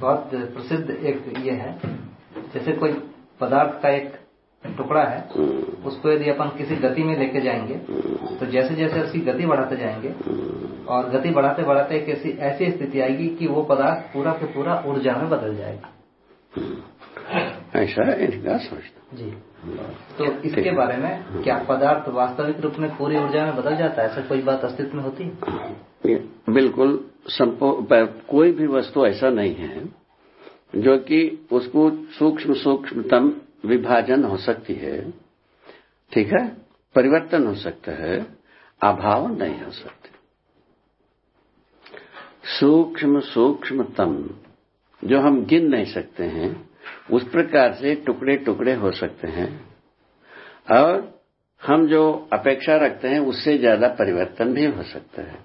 बहुत प्रसिद्ध एक ये है। जैसे कोई पदार्थ का एक टुकड़ा है उसको यदि अपन किसी गति में लेके जाएँगे तो जैसे जैसे उसकी गति बढ़ाते जाएँगे और गति बढ़ाते बढ़ाते एक ऐसी ऐसी स्थिति आएगी कि वो पदार्थ पूरा के पूरा ऊर्जा में बदल जाएगा। ऐसा इनका सोचना जी। तो इसके बारे में क्या पदार्थ वास्तविक रूप में पूरी ऊर्जा में बदल जाता है? ऐसा कोई बात अस्तित्व में होती है? बिल्कुल कोई भी वस्तु ऐसा नहीं है जो कि उसको सूक्ष्म सूक्ष्मतम विभाजन हो सकती है, ठीक है? परिवर्तन हो सकता है, अभाव नहीं हो सकते। सूक्ष्म सूक्ष्मतम जो हम गिन नहीं सकते हैं, उस प्रकार से टुकड़े टुकड़े हो सकते हैं, और हम जो अपेक्षा रखते हैं, उससे ज़्यादा परिवर्तन भी हो सकता है,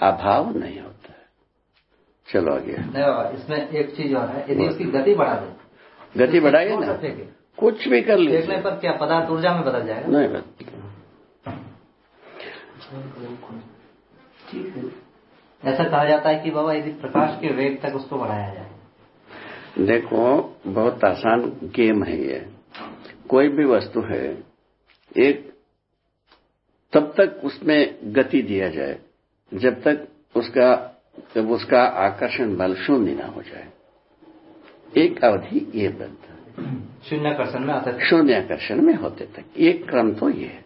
अभाव नहीं होता। चलो आगे। इसमें एक चीज़ और है यदि उसकी गति बढ़ा दे गति बढ़ाइए ना? कुछ भी कर लीजिए। देखने पर क्या पदार्थ ऊर्जा में बदल जाएगा? नहीं बदल ऐसा कहा जाता है कि बाबा यदि प्रकाश के वेग तक उसको बढ़ाया जाए। देखो बहुत आसान गेम है ये। कोई भी वस्तु है एक तब तक उसमें गति दिया जाए जब तक उसका जब उसका आकर्षण बल शून्य ना हो जाए। एक अवधि ये बनता है शून्याकर्षण में आता शून्याकर्षण में होते तक एक क्रम तो ये है।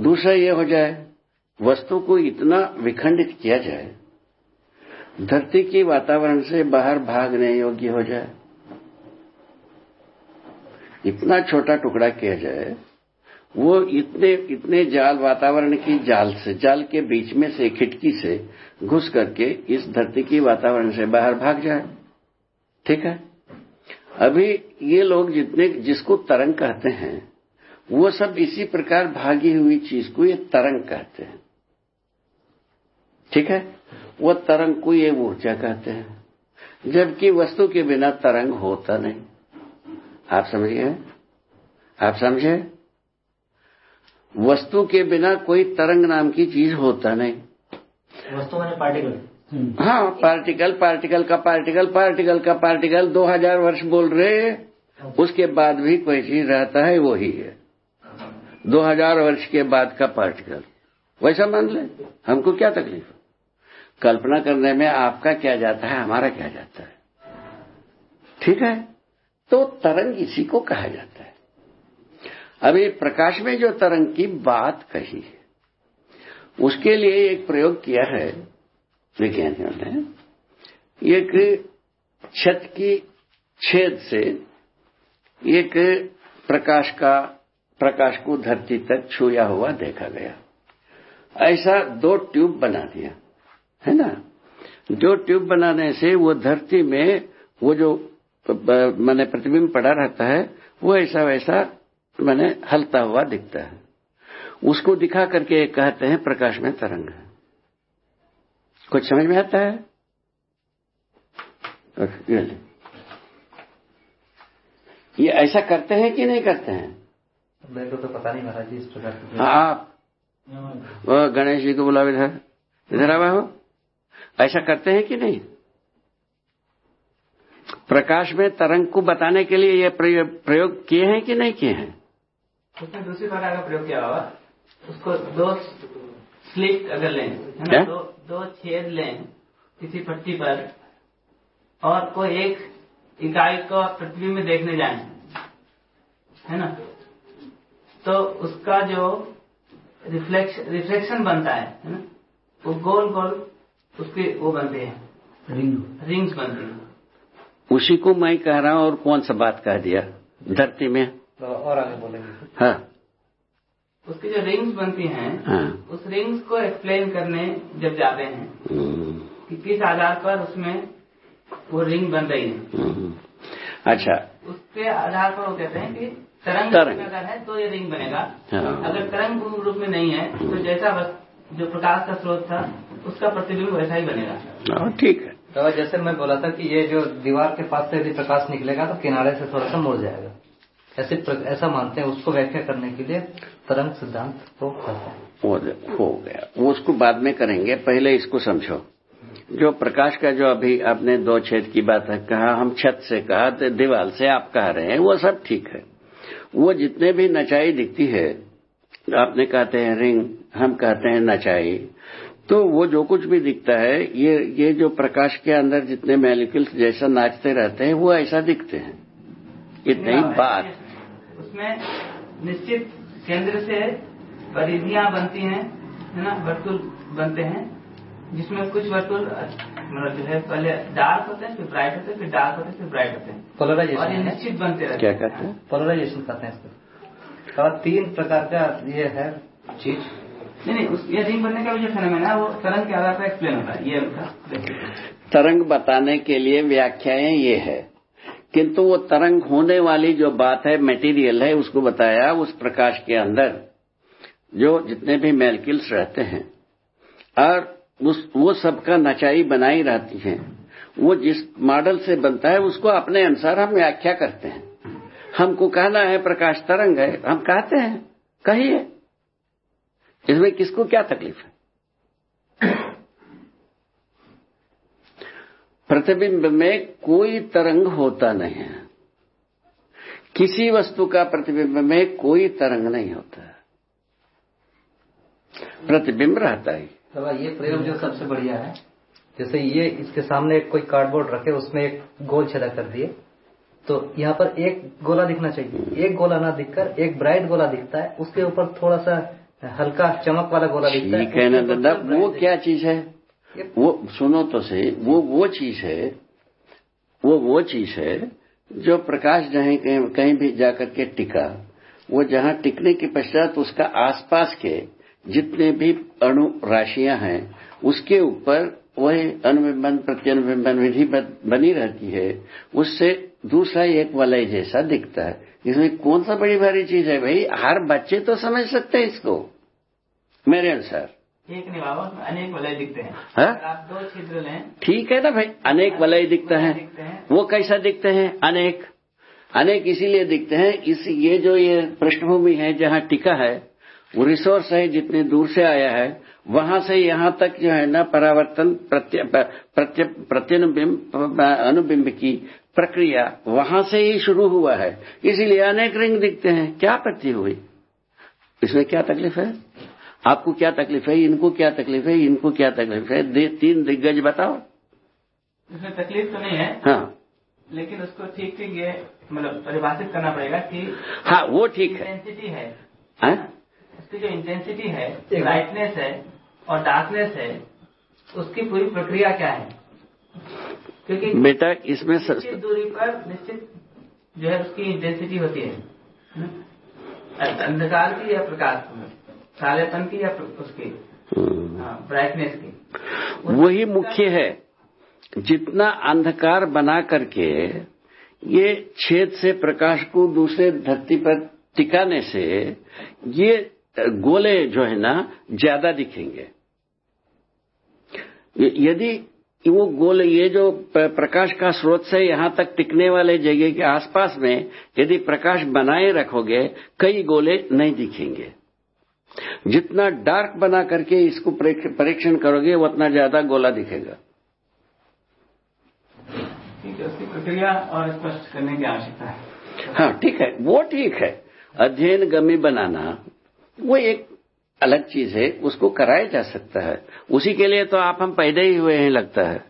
दूसरा ये हो जाए वस्तु को इतना विखंडित किया जाए धरती के वातावरण से बाहर भागने योग्य हो जाए इतना छोटा टुकड़ा किया जाए वो इतने इतने जाल, वातावरण की जाल से, जाल के बीच में से, खिड़की से घुस करके इस धरती की वातावरण से बाहर भाग जाए। ठीक है? अभी ये लोग जितने, जिसको तरंग कहते हैं, वो सब इसी प्रकार भागी हुई चीज़ को ये तरंग कहते हैं। ठीक है? वो तरंग को ये ऊर्जा कहते हैं। जबकि वस्तु के बिना तरंग होता नहीं। आप समझिए? आप समझे? वस्तु के बिना कोई तरंग नाम की चीज़ होता नहीं। वस्तु मैंने पार्टिकल हाँ पार्टिकल पार्टिकल का पार्टिकल पार्टिकल का पार्टिकल दो हज़ार वर्ष बोल रहे उसके बाद भी कोई चीज़ रहता है वो ही। है दो हज़ार वर्ष के बाद का पार्टिकल वैसा मान ले हमको क्या तकलीफ़? कल्पना करने में आपका क्या जाता है हमारा क्या जाता है? ठीक है? तो तरंग इसी को कहा जाता है। अभी प्रकाश में जो तरंग की बात कही उसके लिए एक प्रयोग किया है विज्ञानियों ने। एक छत की छेद से एक प्रकाश का, प्रकाश को धरती तक छुया हुआ देखा गया। ऐसा दो ट्यूब बना दिया, है ना? दो ट्यूब बनाने से वो धरती में वो जो मैंने प्रतिबिंब पड़ा रहता है, वो ऐसा वैसा मैंने हलता हुआ दिखता है। उसको दिखा करके कहते हैं प्रकाश में तरंग है। कुछ समझ में आता है? ये ऐसा करते हैं कि नहीं करते हैं? मेरे को तो पता नहीं महाराज जी इस प्रकार हाँ आप। वो गणेश जी को बुला इधर। इधर आवा हो ऐसा करते हैं कि नहीं? प्रकाश में तरंग को बताने के लिए ये प्रयोग किए हैं कि नहीं किए हैं? उसने दूसरी प्रकार का प्रयोग किया होगा उसको दो स्लिट अगर लें है ना दो दो छेद लें किसी पट्टी पर और कोई एक इकाई को पृथ्वी में देखने जाए है ना तो उसका जो रिफ्लेक्शन रिफ्लेक्शन बनता है है ना वो गोल गोल उसके वो बनते हैं। रिंग रिंग्स बनते हैं। उसी को मैं कह रहा हूँ और कौन सा बात कह दिया? धरती में। तो और आगे बोलेंगे। हाँ। उसकी जो रिंग्स बनती हैं हाँ। उस रिंग्स को एक्सप्लेन करने जब जाते हैं हम्म, कि किस आधार पर उसमें वो रिंग बन रही है। हम्म। अच्छा। उसके आधार पर वो कहते हैं कि तरंग तरंग। अगर है तो ये रिंग बनेगा। हाँ। अगर तरंग पूर्ण रूप में नहीं है तो जैसा बस जो प्रकाश का स्रोत था उसका प्रतिबिंब वैसा ही बनेगा। हाँ, ठीक है। तो जैसे मैं बोला था कि ये जो दीवार के पास से यदि प्रकाश निकलेगा तो किनारे से थोड़ा सा मुड़ जाएगा। ऐसे ऐसा मानते हैं उसको व्याख्या करने के लिए तरंग सिद्धांत को कहते हैं। हो हो गया। वो उसको बाद में करेंगे पहले इसको समझो। जो प्रकाश का जो अभी आपने दो छेद की बात है कहा हम छत से कहा तो दीवार से आप कह रहे हैं वो सब ठीक है। वो जितने भी नचाई दिखती है आपने कहते हैं रिंग हम कहते हैं नचाई तो वो जो कुछ भी दिखता है ये ये जो प्रकाश के अंदर जितने मेलिक्यूल्स जैसा नाचते रहते हैं वो ऐसा दिखते हैं। इतनी ही बात। उसमें निश्चित केंद्र से परिधियाँ बनती हैं है ना वर्तुल बनते हैं जिसमें कुछ वर्तुल मतलब जो है पहले डार्क होते हैं फिर ब्राइट होते हैं फिर डार्क होते हैं फिर ब्राइट होते हैं। और ये पोलराइजेशन निश्चित बनते रहते क्या कहते हैं? पोलराइजेशन कहते हैं इसको। और तीन प्रकार का ये है चीज़। नहीं नहीं उस ये रिंग बनने का भी जो फेनोमेना है वो तरंग के आधार पर एक्सप्लेन होता है ये उनका तरंग बताने के लिए व्याख्याएँ ये है। किंतु वो तरंग होने वाली जो बात है मटेरियल है, उसको बताया उस प्रकाश के अंदर, जो जितने भी मेलकिल्स रहते हैं। और उस, वो सबका नचाई बनाई रहती है। वो जिस मॉडल से बनता है, उसको अपने अनुसार हम व्याख्या करते हैं। हमको कहना है प्रकाश तरंग है, हम कहते हैं, कहिए। इसमें किसको क्या तकलीफ़ है? प्रतिबिंब में कोई तरंग होता नहीं है। किसी वस्तु का प्रतिबिंब में कोई तरंग नहीं होता। प्रतिबिंब रहता है। ये प्रयोग जो सबसे बढ़िया है जैसे ये इसके सामने कोई कार्डबोर्ड रखे उसमें एक गोल छेदा कर दिए तो यहाँ पर एक गोला दिखना चाहिए। एक गोला ना दिखकर एक ब्राइट गोला दिखता है उसके ऊपर थोड़ा सा हल्का चमक वाला गोला दिखता है ठीक है ना दादा वो क्या चीज़ है? वो सुनो तो सही वो वो चीज़ है वो वो चीज़ है जो प्रकाश जहाँ कहीं, भी जाकर के टिका वो जहाँ टिकने के पश्चात उसका आसपास के जितने भी अणु राशियाँ हैं उसके ऊपर वही अनुबिंबन प्रत्यनुबिंबन विधि बनी रहती है उससे दूसरा एक वलय जैसा दिखता है। इसमें कौन सा बड़ी भारी चीज़ है भाई? हर बच्चे तो समझ सकते हैं इसको मेरे अनुसार। एक नहीं बाबा उसमें अनेक वलय दिखते हैं। हाँ? आप दो छिद्र लें ठीक है ना भाई? अनेक वलय दिखते हैं। वो कैसा दिखते हैं? अनेक। अनेक इसीलिए दिखते हैं इस ये जो ये पृष्ठभूमि है जहाँ टिका है वो रिसोर्स है जितने दूर से आया है वहाँ से यहाँ तक जो है ना परावर्तन प्रत्य प्रत्य प्रत्यनुबिंब अनुबिंब की प्रक्रिया वहाँ से ही शुरू हुआ है। इसीलिए अनेक रिंग दिखते हैं। क्या आपत्ति हुई? इसमें क्या तकलीफ़ है? आपको क्या तकलीफ़ है? इनको क्या तकलीफ़ है? इनको क्या तकलीफ़ है? दे, तीन दिग्गज बताओ। इसमें तकलीफ़ तो नहीं है हाँ। लेकिन उसको ठीक ठीक ये मतलब परिभाषित करना पड़ेगा कि हाँ वो ठीक है। इंटेंसिटी है। हैं? उसकी जो इंटेंसिटी है ब्राइटनेस है और डार्कनेस है उसकी पूरी प्रक्रिया क्या है? क्योंकि बेटा इसमें. निश्चित दूरी पर निश्चित जो है उसकी इंटेंसिटी होती है। हम्म? अंधकार की या प्रकाश की कालेपन की या उसकी? हम्म, ब्राइटनेस की। वही मुख्य है। जितना अंधकार बना करके ये छेद से प्रकाश को दूसरे धरती पर टिकाने से ये गोले जो है ना ज़्यादा दिखेंगे। यदि वो गोले ये जो प्रकाश का स्रोत से यहाँ तक टिकने वाले जगह के आसपास में यदि प्रकाश बनाए रखोगे कई गोले नहीं दिखेंगे। जितना डार्क बना करके इसको परीक्षण करोगे उतना ज़्यादा गोला दिखेगा। ठीक है उसकी प्रक्रिया और स्पष्ट करने की आवश्यकता है। हाँ ठीक है वो ठीक है। अध्ययन गमी बनाना वो एक अलग चीज़ है उसको कराया जा सकता है। उसी के लिए तो आप हम पैदा ही हुए हैं लगता है।